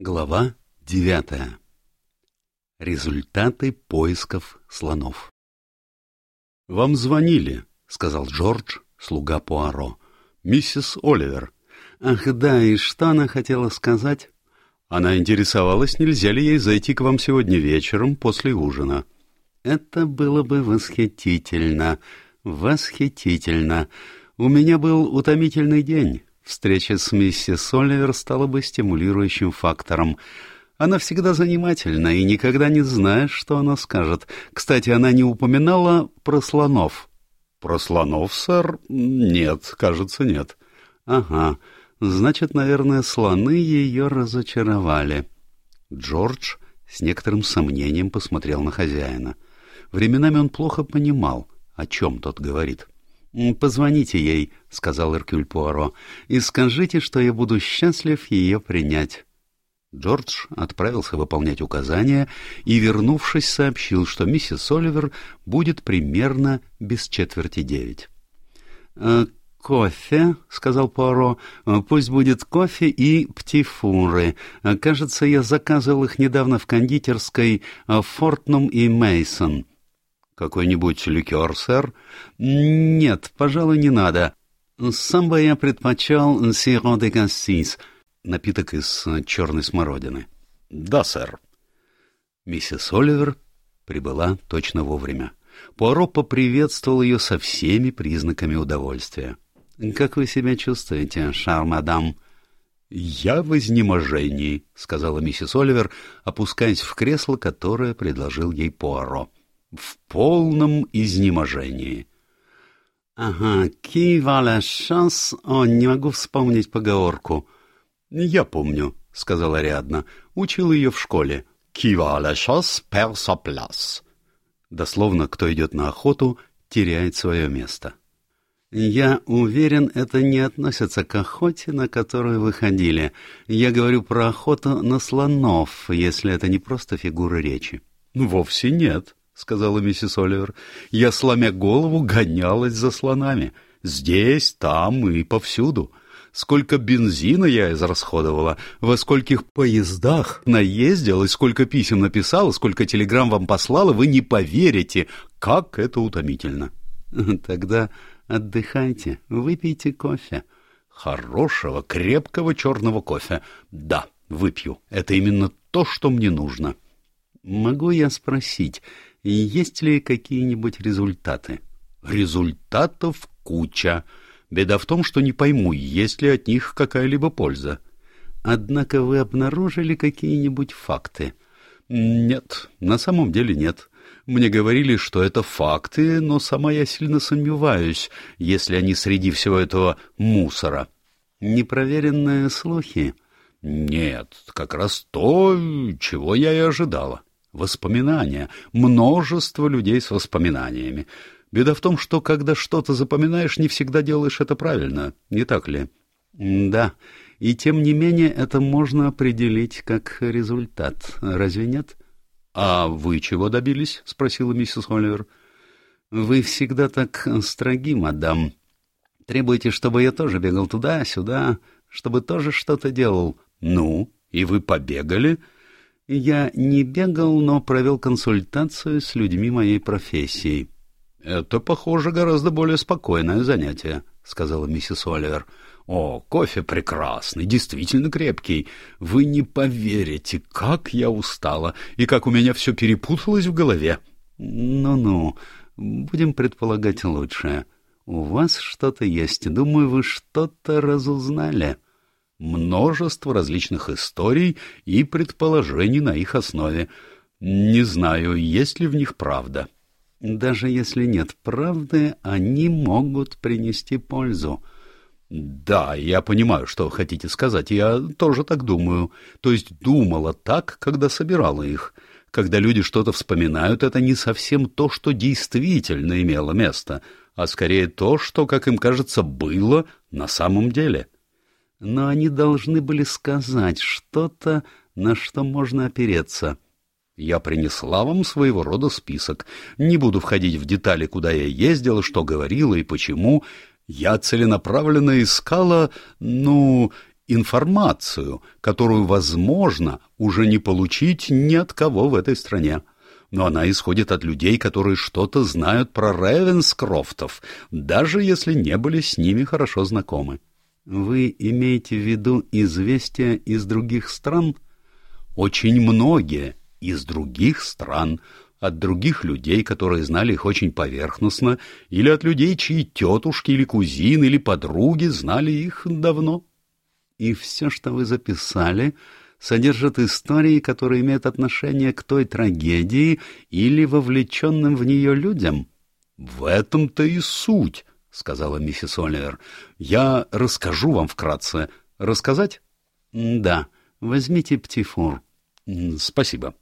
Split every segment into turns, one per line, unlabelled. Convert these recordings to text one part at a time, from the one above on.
Глава девятая. Результаты поисков слонов. «Вам звонили», — сказал Джордж, слуга Пуаро. «Миссис Оливер». «Ах да, и что она хотела сказать?» Она интересовалась, нельзя ли ей зайти к вам сегодня вечером после ужина. «Это было бы восхитительно, восхитительно. У меня был утомительный день». Встреча с миссис Оливер стала бы стимулирующим фактором. Она всегда занимательна и никогда не знаешь, что она скажет. Кстати, она не упоминала про слонов. «Про слонов, сэр? Нет, кажется, нет». «Ага, значит, наверное, слоны ее разочаровали». Джордж с некоторым сомнением посмотрел на хозяина. Временами он плохо понимал, о чем тот говорит. — «Позвоните ей», — сказал Эркюль Пуаро, — «и скажите, что я буду счастлив ее принять». Джордж отправился выполнять указания и, вернувшись, сообщил, что миссис Оливер будет примерно без четверти девять. «Э, «Кофе», — сказал Пуаро, — «пусть будет кофе и птифуры. Кажется, я заказывал их недавно в кондитерской «Фортнум и Мейсон». «Какой-нибудь ликер, сэр?» «Нет, пожалуй, не надо. Сам бы я предпочел сиро де кассис, напиток из черной смородины». «Да, сэр». Миссис Оливер прибыла точно вовремя. Пуаро поприветствовал ее со всеми признаками удовольствия. «Как вы себя чувствуете, шар мадам?» «Я в изнеможении», — сказала миссис Оливер, опускаясь в кресло, которое предложил ей Пуаро в полном изнеможении. — Ага, кивала шанс, о, не могу вспомнить поговорку. — Я помню, — сказала Ариадна, — учил ее в школе. — Кивала шанс пер пляс. Дословно, кто идет на охоту, теряет свое место. Я уверен, это не относится к охоте, на которую вы ходили. Я говорю про охоту на слонов, если это не просто фигура речи. — Вовсе нет, — сказала миссис Оливер. «Я, сломя голову, гонялась за слонами. Здесь, там и повсюду. Сколько бензина я израсходовала, во скольких поездах наездила, и сколько писем написала, сколько телеграмм вам послала, вы не поверите, как это утомительно». «Тогда отдыхайте, выпейте кофе». «Хорошего, крепкого черного кофе. Да, выпью. Это именно то, что мне нужно». «Могу я спросить...» есть ли какие-нибудь результаты? Результатов куча. Беда в том, что не пойму, есть ли от них какая-либо польза. Однако вы обнаружили какие-нибудь факты? Нет, на самом деле нет. Мне говорили, что это факты, но сама я сильно сомневаюсь, если они среди всего этого мусора. Непроверенные слухи? Нет, как раз то, чего я и ожидала. Воспоминания. Множество людей с воспоминаниями. Беда в том, что когда что-то запоминаешь, не всегда делаешь это правильно, не так ли? Да, и тем не менее это можно определить как результат, разве нет? А вы чего добились? спросила миссис Оливер. Вы всегда так строги, мадам. Требуете, чтобы я тоже бегал туда-сюда, чтобы тоже что-то делал. Ну, и вы побегали? — я не бегал, но провел консультацию с людьми моей профессии. — Это, похоже, гораздо более спокойное занятие, — сказала миссис Оливер. — О, кофе прекрасный, действительно крепкий. Вы не поверите, как я устала и как у меня все перепуталось в голове. Ну — Ну-ну, будем предполагать лучшее. У вас что-то есть. Думаю, вы что-то разузнали. — множество различных историй и предположений на их основе. Не знаю, есть ли в них правда. Даже если нет правды, они могут принести пользу. Да, я понимаю, что хотите сказать. Я тоже так думаю. То есть думала так, когда собирала их. Когда люди что-то вспоминают, это не совсем то, что действительно имело место, а скорее то, что, как им кажется, было на самом деле. — но они должны были сказать что-то, на что можно опереться. Я принесла вам своего рода список. Не буду входить в детали, куда я ездила, что говорила и почему. Я целенаправленно искала, ну, информацию, которую, возможно, уже не получить ни от кого в этой стране. Но она исходит от людей, которые что-то знают про Ревенскрофтов, даже если не были с ними хорошо знакомы. Вы имеете в виду известия из других стран? Очень многие из других стран, от других людей, которые знали их очень поверхностно, или от людей, чьи тетушки или кузины или подруги знали их давно. И все, что вы записали, содержит истории, которые имеют отношение к той трагедии или вовлеченным в нее людям. В этом-то и суть, — сказала миссис Оливер. — Я расскажу вам вкратце. Рассказать? — Да. Возьмите птифур. — Спасибо.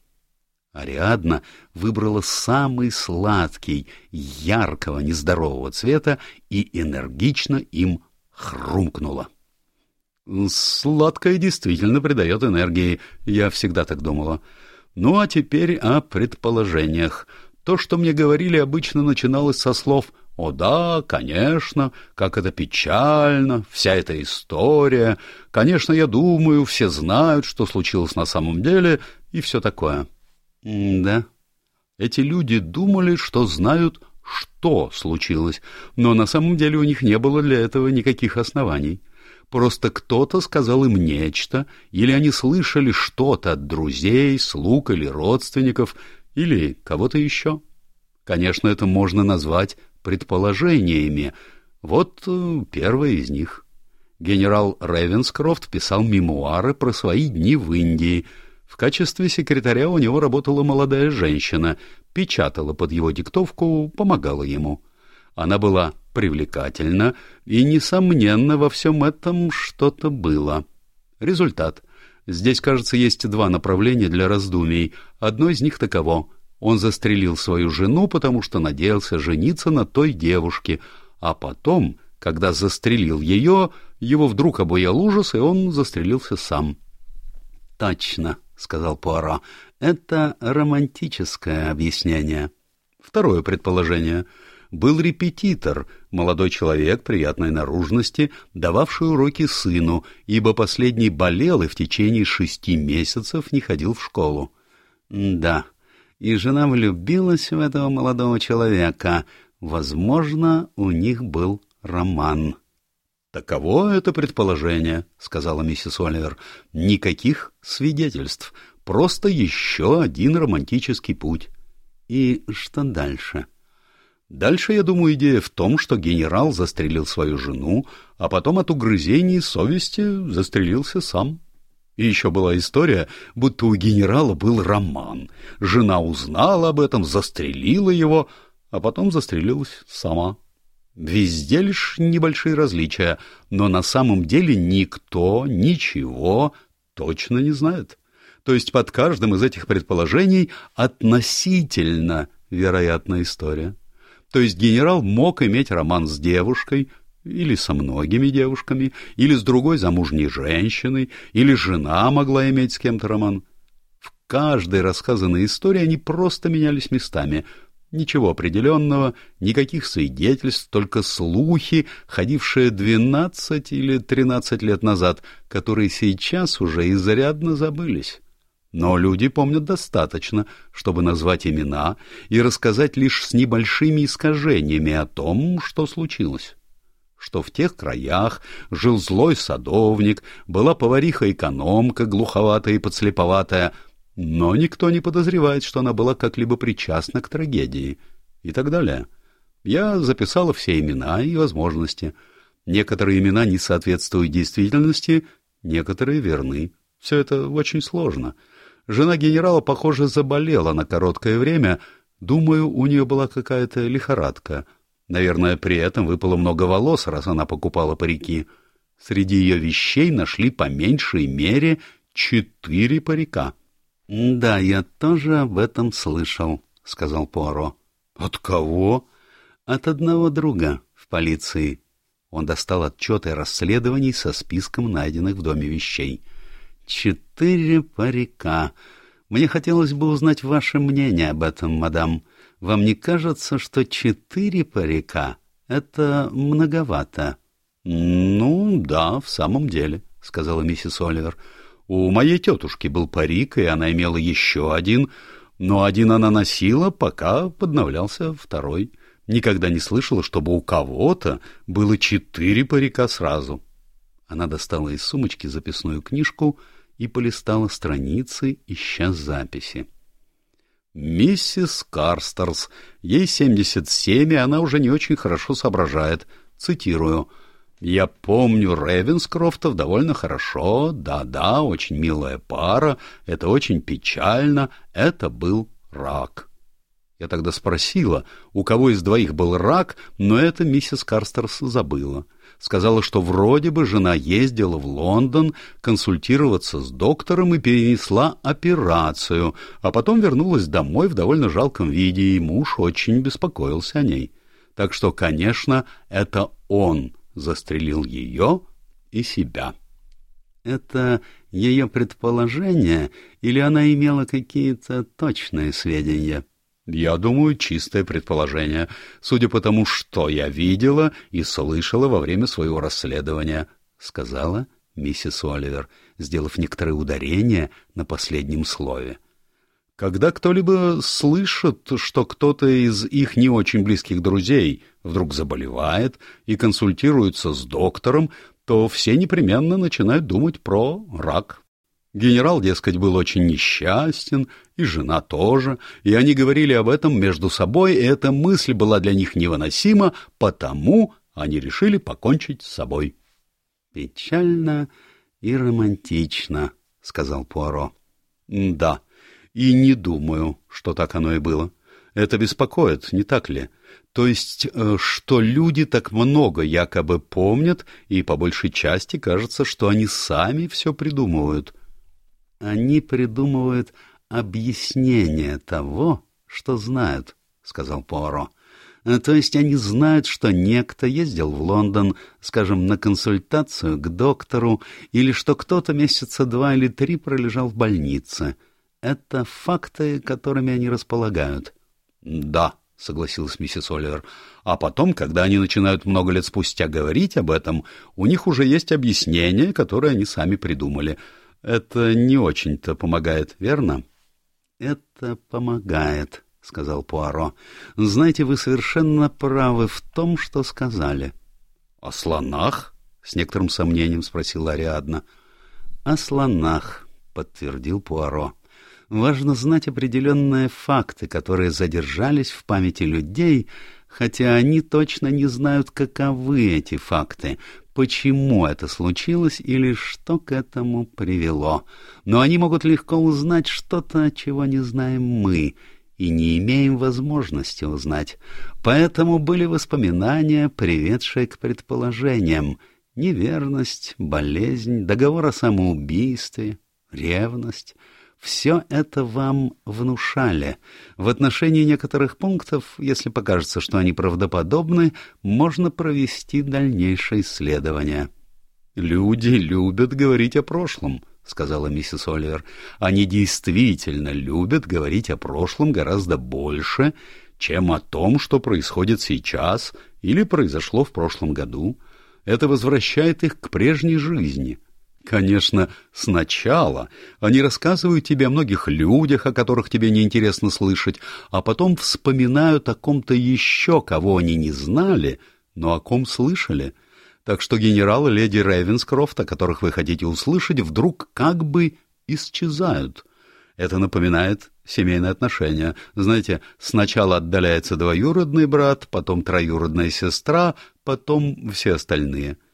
Ариадна выбрала самый сладкий, яркого, нездорового цвета и энергично им хрумкнула. Сладкое действительно придает энергии, я всегда так думала. Ну а теперь о предположениях. То, что мне говорили, обычно начиналось со слов «О да, конечно, как это печально, вся эта история. Конечно, я думаю, все знают, что случилось на самом деле, и все такое». М да. Эти люди думали, что знают, что случилось, но на самом деле у них не было для этого никаких оснований. Просто кто-то сказал им нечто, или они слышали что-то от друзей, слуг или родственников, или кого-то еще. Конечно, это можно назвать предположениями. Вот э, первое из них. Генерал Ревенскрофт писал мемуары про свои дни в Индии. В качестве секретаря у него работала молодая женщина, печатала под его диктовку, помогала ему. Она была привлекательна, и, несомненно, во всем этом что-то было. Результат. Здесь, кажется, есть два направления для раздумий. Одно из них таково. Он застрелил свою жену, потому что надеялся жениться на той девушке, а потом, когда застрелил ее, его вдруг обуял ужас, и он застрелился сам. — Точно, — сказал Пуаро, — это романтическое объяснение. Второе предположение — был репетитор, молодой человек приятной наружности, дававший уроки сыну, ибо последний болел и в течение шести месяцев не ходил в школу. Да, и жена влюбилась в этого молодого человека. Возможно, у них был роман. «Таково это предположение», — сказала миссис Оливер. «Никаких свидетельств, просто еще один романтический путь». «И что дальше?» Дальше, я думаю, идея в том, что генерал застрелил свою жену, а потом от угрызений совести застрелился сам. И еще была история, будто у генерала был роман. Жена узнала об этом, застрелила его, а потом застрелилась сама. Везде лишь небольшие различия, но на самом деле никто ничего точно не знает. То есть под каждым из этих предположений относительно вероятная история. То есть генерал мог иметь роман с девушкой, или со многими девушками, или с другой замужней женщиной, или жена могла иметь с кем-то роман. В каждой рассказанной истории они просто менялись местами. Ничего определенного, никаких свидетельств, только слухи, ходившие двенадцать или тринадцать лет назад, которые сейчас уже изрядно забылись. Но люди помнят достаточно, чтобы назвать имена и рассказать лишь с небольшими искажениями о том, что случилось. Что в тех краях жил злой садовник, была повариха-экономка, глуховатая и подслеповатая, но никто не подозревает, что она была как-либо причастна к трагедии и так далее. Я записала все имена и возможности. Некоторые имена не соответствуют действительности, некоторые верны. Все это очень сложно — Жена генерала, похоже, заболела на короткое время. Думаю, у нее была какая-то лихорадка. Наверное, при этом выпало много волос, раз она покупала парики. Среди ее вещей нашли по меньшей мере четыре парика. — Да, я тоже об этом слышал, — сказал Пуаро. — От кого? — От одного друга в полиции. Он достал отчеты расследований со списком найденных в доме вещей — Четыре парика. Мне хотелось бы узнать ваше мнение об этом, мадам. Вам не кажется, что четыре парика — это многовато? — Ну, да, в самом деле, — сказала миссис Оливер. У моей тетушки был парик, и она имела еще один, но один она носила, пока подновлялся второй. Никогда не слышала, чтобы у кого-то было четыре парика сразу. Она достала из сумочки записную книжку и полистала страницы, ища записи. «Миссис Карстерс. Ей семьдесят семь, и она уже не очень хорошо соображает. Цитирую. «Я помню Ревенскрофтов довольно хорошо. Да-да, очень милая пара. Это очень печально. Это был рак». Я тогда спросила, у кого из двоих был рак, но это миссис Карстерс забыла. Сказала, что вроде бы жена ездила в Лондон консультироваться с доктором и перенесла операцию, а потом вернулась домой в довольно жалком виде, и муж очень беспокоился о ней. Так что, конечно, это он застрелил ее и себя. Это ее предположение или она имела какие-то точные сведения? — я думаю, чистое предположение, судя по тому, что я видела и слышала во время своего расследования, — сказала миссис Оливер, сделав некоторое ударение на последнем слове. Когда кто-либо слышит, что кто-то из их не очень близких друзей вдруг заболевает и консультируется с доктором, то все непременно начинают думать про рак. Генерал, дескать, был очень несчастен, и жена тоже, и они говорили об этом между собой, и эта мысль была для них невыносима, потому они решили покончить с собой. — Печально и романтично, — сказал Пуаро. — Да, и не думаю, что так оно и было. Это беспокоит, не так ли? То есть, э, что люди так много якобы помнят, и по большей части кажется, что они сами все придумывают — они придумывают объяснение того, что знают, — сказал Пуаро. То есть они знают, что некто ездил в Лондон, скажем, на консультацию к доктору, или что кто-то месяца два или три пролежал в больнице. Это факты, которыми они располагают. — Да, — согласилась миссис Оливер. — А потом, когда они начинают много лет спустя говорить об этом, у них уже есть объяснение, которое они сами придумали — это не очень-то помогает, верно? — Это помогает, — сказал Пуаро. — Знаете, вы совершенно правы в том, что сказали. — О слонах? — с некоторым сомнением спросила Ариадна. — О слонах, — подтвердил Пуаро. Важно знать определенные факты, которые задержались в памяти людей, хотя они точно не знают, каковы эти факты, почему это случилось или что к этому привело. Но они могут легко узнать что-то, чего не знаем мы, и не имеем возможности узнать. Поэтому были воспоминания, приведшие к предположениям. Неверность, болезнь, договор о самоубийстве, ревность — все это вам внушали. В отношении некоторых пунктов, если покажется, что они правдоподобны, можно провести дальнейшее исследование. «Люди любят говорить о прошлом», — сказала миссис Оливер. «Они действительно любят говорить о прошлом гораздо больше, чем о том, что происходит сейчас или произошло в прошлом году. Это возвращает их к прежней жизни». Конечно, сначала они рассказывают тебе о многих людях, о которых тебе неинтересно слышать, а потом вспоминают о ком-то еще, кого они не знали, но о ком слышали. Так что генерал и леди Рейвенскрофт, о которых вы хотите услышать, вдруг как бы исчезают. Это напоминает семейные отношения. Знаете, сначала отдаляется двоюродный брат, потом троюродная сестра, потом все остальные —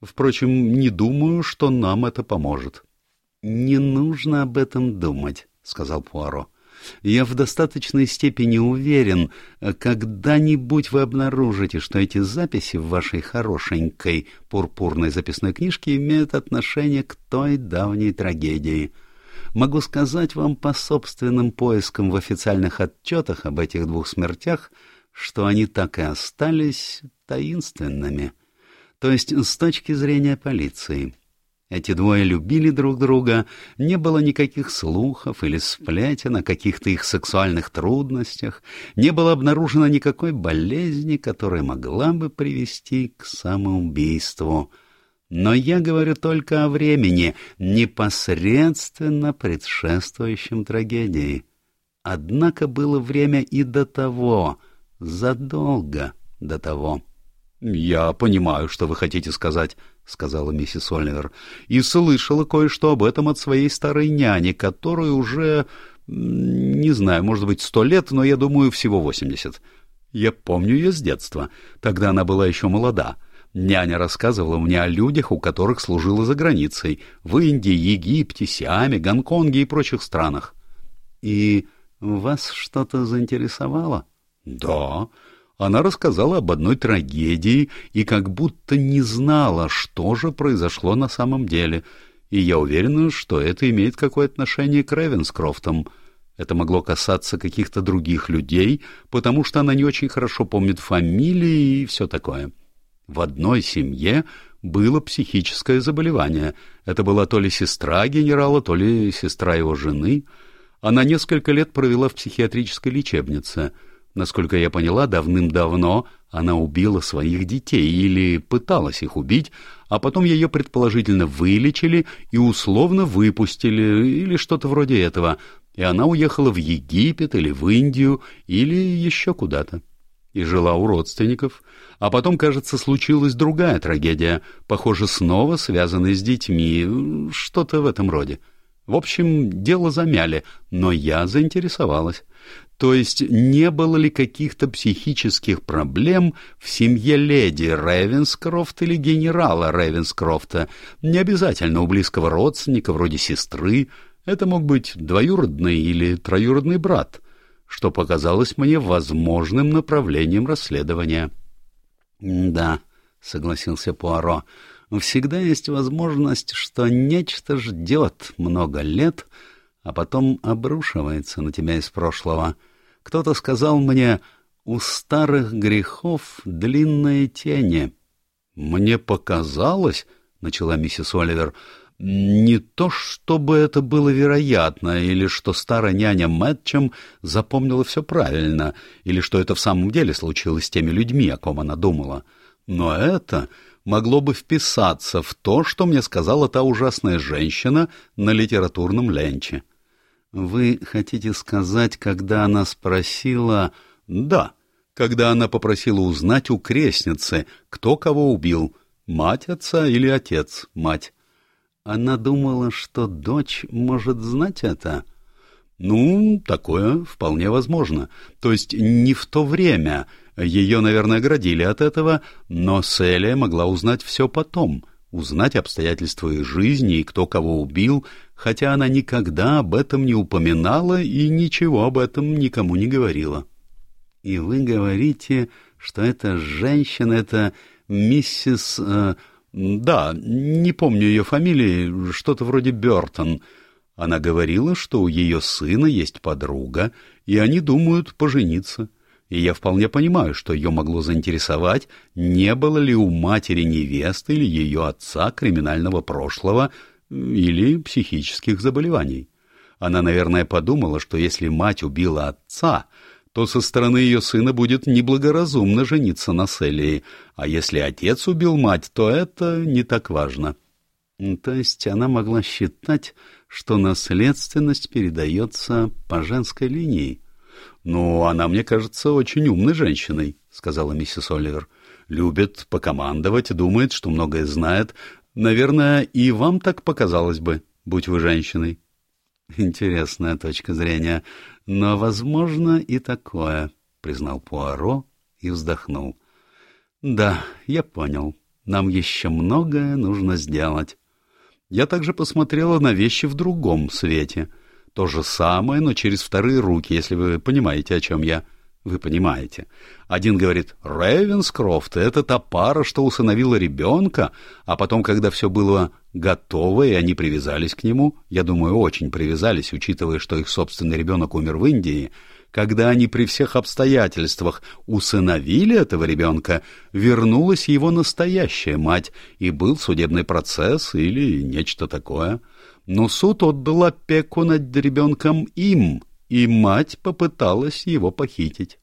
Впрочем, не думаю, что нам это поможет. — Не нужно об этом думать, — сказал Пуаро. — Я в достаточной степени уверен, когда-нибудь вы обнаружите, что эти записи в вашей хорошенькой пурпурной записной книжке имеют отношение к той давней трагедии. Могу сказать вам по собственным поискам в официальных отчетах об этих двух смертях, что они так и остались таинственными. — то есть с точки зрения полиции. Эти двое любили друг друга, не было никаких слухов или сплетен о каких-то их сексуальных трудностях, не было обнаружено никакой болезни, которая могла бы привести к самоубийству. Но я говорю только о времени, непосредственно предшествующем трагедии. Однако было время и до того, задолго до того.
— Я понимаю, что вы хотите сказать, — сказала миссис Оливер, — и слышала кое-что об этом от своей старой няни, которой уже, не знаю, может быть, сто лет, но, я думаю, всего восемьдесят. Я помню ее с детства. Тогда она была еще молода. Няня рассказывала мне о людях, у которых служила за границей, в Индии, Египте, Сиаме, Гонконге и прочих странах.
— И вас что-то заинтересовало?
— Да. Она рассказала об одной трагедии и как будто не знала, что же произошло на самом деле. И я уверена, что это имеет какое-то отношение к Ревенскрофтам. Это могло касаться каких-то других людей, потому что она не очень хорошо помнит фамилии и все такое. В одной семье было психическое заболевание. Это была то ли сестра генерала, то ли сестра его жены. Она несколько лет провела в психиатрической лечебнице. Насколько я поняла, давным-давно она убила своих детей или пыталась их убить, а потом ее предположительно вылечили и условно выпустили или что-то вроде этого, и она уехала в Египет или в Индию или еще куда-то. И жила у родственников. А потом, кажется, случилась другая трагедия, похоже, снова связанная с детьми, что-то в этом роде. В общем, дело замяли, но я заинтересовалась. То есть не было ли каких-то психических проблем в семье леди Ревенскрофт или генерала Ревенскрофта? Не обязательно у близкого родственника, вроде сестры. Это мог быть двоюродный или троюродный брат, что показалось мне возможным направлением расследования.
— Да, — согласился Пуаро, — всегда есть возможность, что нечто ждет много лет, а потом обрушивается на тебя из прошлого. Кто-то сказал мне, у старых грехов длинные тени.
— Мне показалось, — начала миссис Оливер, — не то, чтобы это было вероятно, или что старая няня Мэтчем запомнила все правильно, или что это в самом деле случилось с теми людьми, о ком она думала. Но это могло бы вписаться в то, что мне сказала та ужасная женщина на литературном ленче.
Вы хотите сказать, когда она спросила...
Да, когда она попросила узнать у крестницы, кто кого убил, мать отца или отец мать.
Она думала, что дочь может знать это?
Ну, такое вполне возможно. То есть не в то время. Ее, наверное, оградили от этого, но Селия могла узнать все потом, узнать обстоятельства их жизни и кто кого убил, хотя она никогда об этом не упоминала и ничего об этом никому не говорила.
И вы говорите, что эта женщина, это миссис... Э,
да, не помню ее фамилии, что-то вроде Бертон. Она говорила, что у ее сына есть подруга, и они думают пожениться. И я вполне понимаю, что ее могло заинтересовать, не было ли у матери невесты или ее отца криминального прошлого или психических заболеваний. Она, наверное, подумала, что если мать убила отца, то со стороны ее сына будет неблагоразумно жениться на Селии, а если отец убил мать, то это не так важно.
То есть она могла считать, что наследственность передается по женской линии?
«Ну, она, мне кажется, очень умной женщиной», — сказала миссис Оливер. «Любит покомандовать, думает, что многое знает. Наверное, и вам так показалось бы, будь вы женщиной».
Интересная точка зрения. Но, возможно, и такое, — признал Пуаро и вздохнул. Да, я понял. Нам еще многое нужно сделать.
Я также посмотрела на вещи в другом свете. То же самое, но через вторые руки, если вы понимаете, о чем я. Вы понимаете. Один говорит, Рейвенскрофт — это та пара, что усыновила ребенка, а потом, когда все было готово, и они привязались к нему, я думаю, очень привязались, учитывая, что их собственный ребенок умер в Индии, когда они при всех обстоятельствах усыновили этого ребенка, вернулась его настоящая мать, и был судебный процесс или нечто такое. Но суд отдал опеку над ребенком им, и мать попыталась его похитить.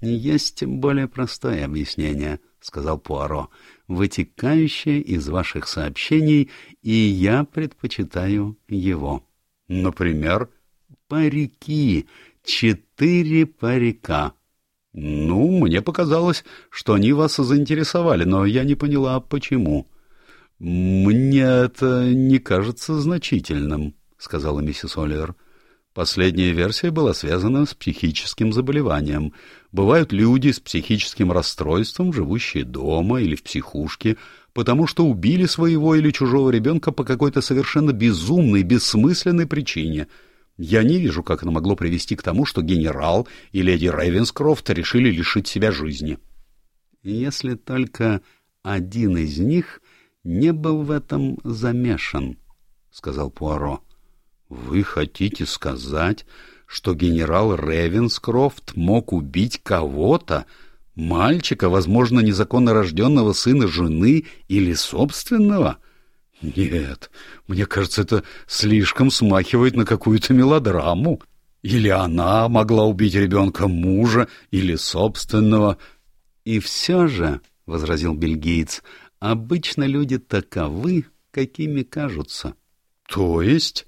Есть более простое объяснение, сказал Пуаро, вытекающее из ваших сообщений, и я предпочитаю его.
Например,
парики, четыре парика.
Ну, мне показалось, что они вас заинтересовали, но я не поняла, почему. Мне это не кажется значительным, сказала миссис Оливер. Последняя версия была связана с психическим заболеванием. Бывают люди с психическим расстройством, живущие дома или в психушке, потому что убили своего или чужого ребенка по какой-то совершенно безумной, бессмысленной причине. Я не вижу, как это могло привести к тому, что генерал и леди Рейвенскрофт решили лишить себя жизни.
Если только один из них не был в этом замешан, — сказал Пуаро.
Вы хотите сказать, что генерал Ревенскрофт мог убить кого-то, мальчика, возможно, незаконно рожденного сына жены или собственного? Нет, мне кажется, это слишком смахивает на какую-то мелодраму. Или она могла убить ребенка мужа или собственного.
И все же, — возразил бельгиец, — обычно люди таковы, какими кажутся.
То есть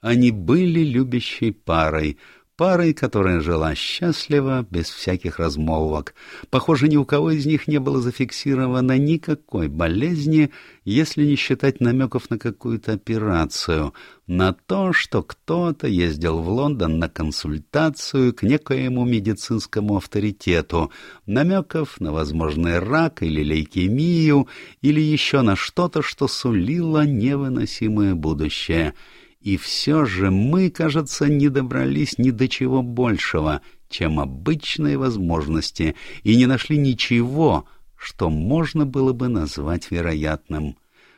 они были любящей парой, парой, которая жила счастливо, без всяких размолвок. Похоже, ни у кого из них не было зафиксировано никакой болезни, если не считать намеков на какую-то операцию, на то, что кто-то ездил в Лондон на консультацию к некоему медицинскому авторитету, намеков на возможный рак или лейкемию, или еще на что-то, что сулило невыносимое будущее — и все же мы, кажется, не добрались ни до чего большего, чем обычные возможности, и не нашли ничего, что можно было бы назвать вероятным.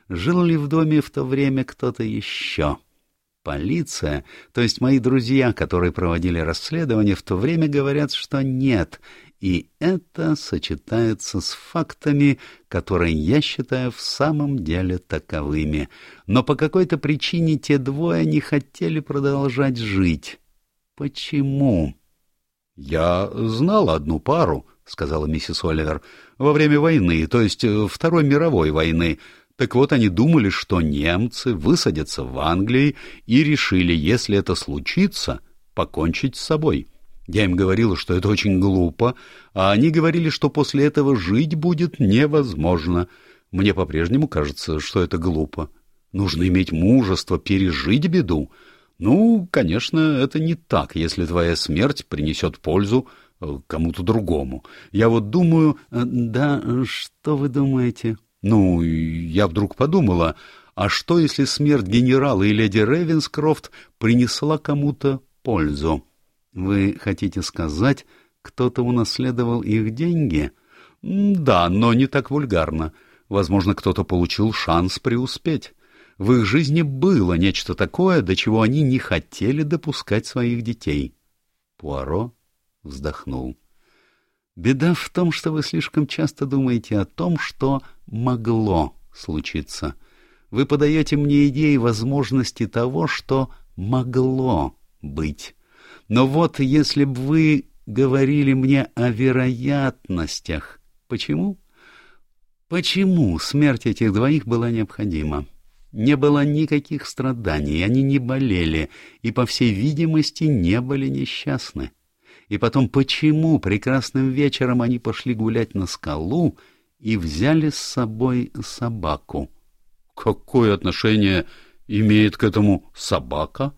Жил ли в доме в то время кто-то еще? Полиция, то есть мои друзья, которые проводили расследование, в то время говорят, что нет, и это сочетается с фактами, которые я считаю в самом деле таковыми. Но по какой-то причине те двое не хотели продолжать жить. Почему?
— Я знал одну пару, — сказала миссис Оливер, — во время войны, то есть э, Второй мировой войны. Так вот, они думали, что немцы высадятся в Англии и решили, если это случится, покончить с собой. — я им говорила, что это очень глупо, а они говорили, что после этого жить будет невозможно. Мне по-прежнему кажется, что это глупо. Нужно иметь мужество пережить беду. Ну, конечно, это не так, если твоя смерть принесет пользу э, кому-то другому. Я вот думаю...
Э, да, что вы думаете?
Ну, я вдруг подумала, а что, если смерть генерала и леди Ревенскрофт принесла кому-то пользу?
Вы хотите сказать, кто-то унаследовал их деньги?
Да, но не так вульгарно. Возможно, кто-то получил шанс преуспеть. В их жизни было нечто такое, до чего они не хотели допускать своих детей.
Пуаро вздохнул. Беда в том, что вы слишком часто думаете о том, что могло случиться. Вы подаете мне идеи возможности того, что могло быть. Но вот если бы вы говорили мне о вероятностях, почему? Почему смерть этих двоих была необходима? Не было никаких страданий, они не болели и, по всей видимости, не были несчастны. И потом, почему прекрасным вечером они пошли гулять на скалу и взяли с собой собаку?
Какое отношение имеет к этому собака?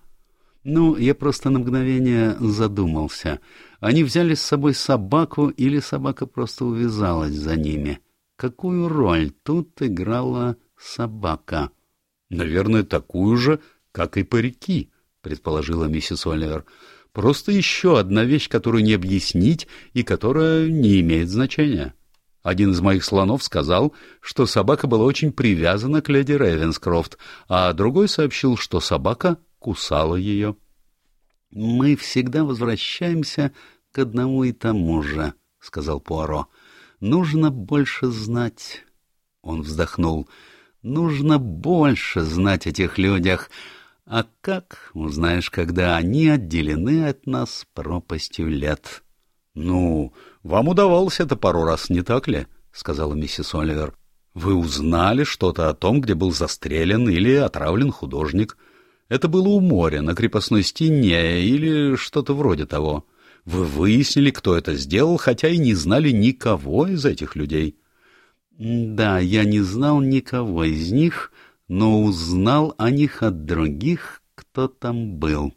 Ну, я просто на мгновение задумался. Они взяли с собой собаку или собака просто увязалась за ними? Какую роль тут играла собака?
Наверное, такую же, как и парики, предположила миссис Оливер. Просто еще одна вещь, которую не объяснить и которая не имеет значения. Один из моих слонов сказал, что собака была очень привязана к леди Ревенскрофт, а другой сообщил, что собака кусала ее.
— Мы всегда возвращаемся к одному и тому же, — сказал Пуаро. — Нужно больше знать. Он вздохнул. — Нужно больше знать о тех людях. А как узнаешь, когда они отделены от нас пропастью лет?
— Ну, Вам удавалось это пару раз, не так ли? — сказала миссис Оливер. — Вы узнали что-то о том, где был застрелен или отравлен художник. Это было у моря, на крепостной стене или что-то вроде того. Вы выяснили, кто это сделал, хотя и не знали никого из этих людей.
— Да, я не знал никого из них, но узнал о них от других, кто там был.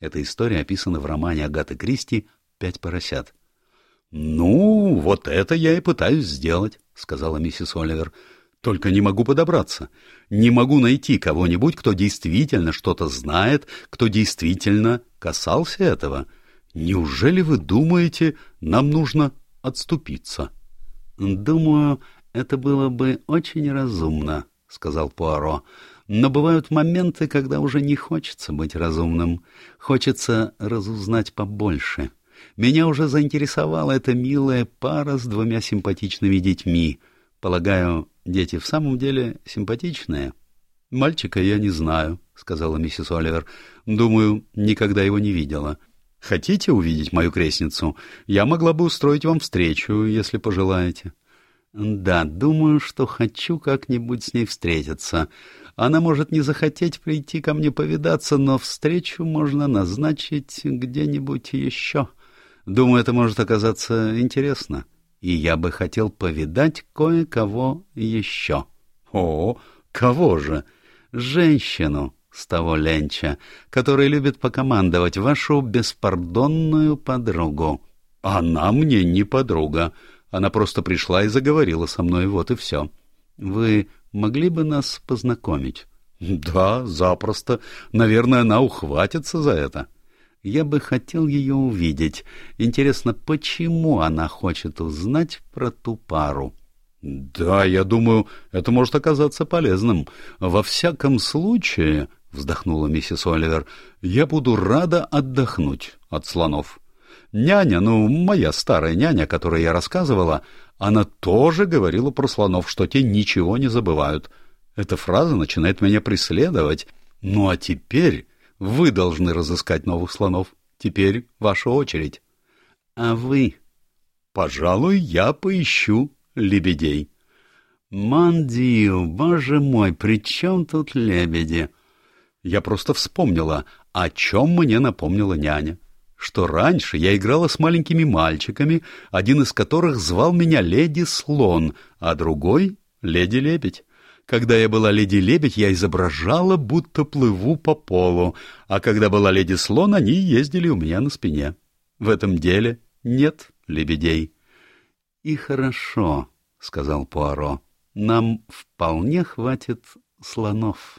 Эта история описана в романе Агаты Кристи «Пять поросят». «Ну, вот это я и пытаюсь сделать», — сказала миссис Оливер. «Только не могу подобраться. Не могу найти кого-нибудь, кто действительно что-то знает, кто действительно касался этого. Неужели вы думаете, нам нужно отступиться?»
«Думаю, это было бы очень разумно», — сказал Пуаро. «Но бывают моменты, когда уже не хочется быть разумным. Хочется разузнать побольше». Меня уже заинтересовала эта милая пара с двумя симпатичными детьми. Полагаю, дети в самом деле симпатичные? — Мальчика я не знаю, — сказала миссис Оливер. — Думаю, никогда его не видела. Хотите увидеть мою крестницу? Я могла бы устроить вам встречу, если пожелаете. — Да, думаю, что хочу как-нибудь с ней встретиться. Она может не захотеть прийти ко мне повидаться, но встречу можно назначить где-нибудь еще. — Думаю, это может оказаться интересно, и я бы хотел повидать кое-кого еще. О, кого же? Женщину с того ленча, который любит покомандовать вашу беспардонную подругу. Она мне не подруга. Она просто пришла и заговорила со мной, вот и все. Вы могли бы нас познакомить? Да, запросто. Наверное, она ухватится за это. — я бы хотел ее увидеть. Интересно, почему она хочет узнать про ту пару? Да, я думаю, это может оказаться полезным. Во всяком случае, вздохнула миссис Оливер, я буду рада отдохнуть от слонов. Няня, ну, моя старая няня, которой я рассказывала, она тоже говорила про слонов, что те ничего не забывают. Эта фраза начинает меня преследовать. Ну а теперь вы должны разыскать новых слонов. Теперь ваша очередь. А вы? Пожалуй, я поищу лебедей. Мандию, боже мой, при чем тут лебеди? Я просто вспомнила, о чем мне напомнила няня. Что раньше я играла с маленькими мальчиками, один из которых звал меня Леди Слон, а другой — Леди Лебедь. Когда я была леди-лебедь, я изображала, будто плыву по полу, а когда была леди-слон, они ездили у меня на спине. В этом деле нет лебедей. — И хорошо, — сказал Пуаро, — нам вполне хватит слонов.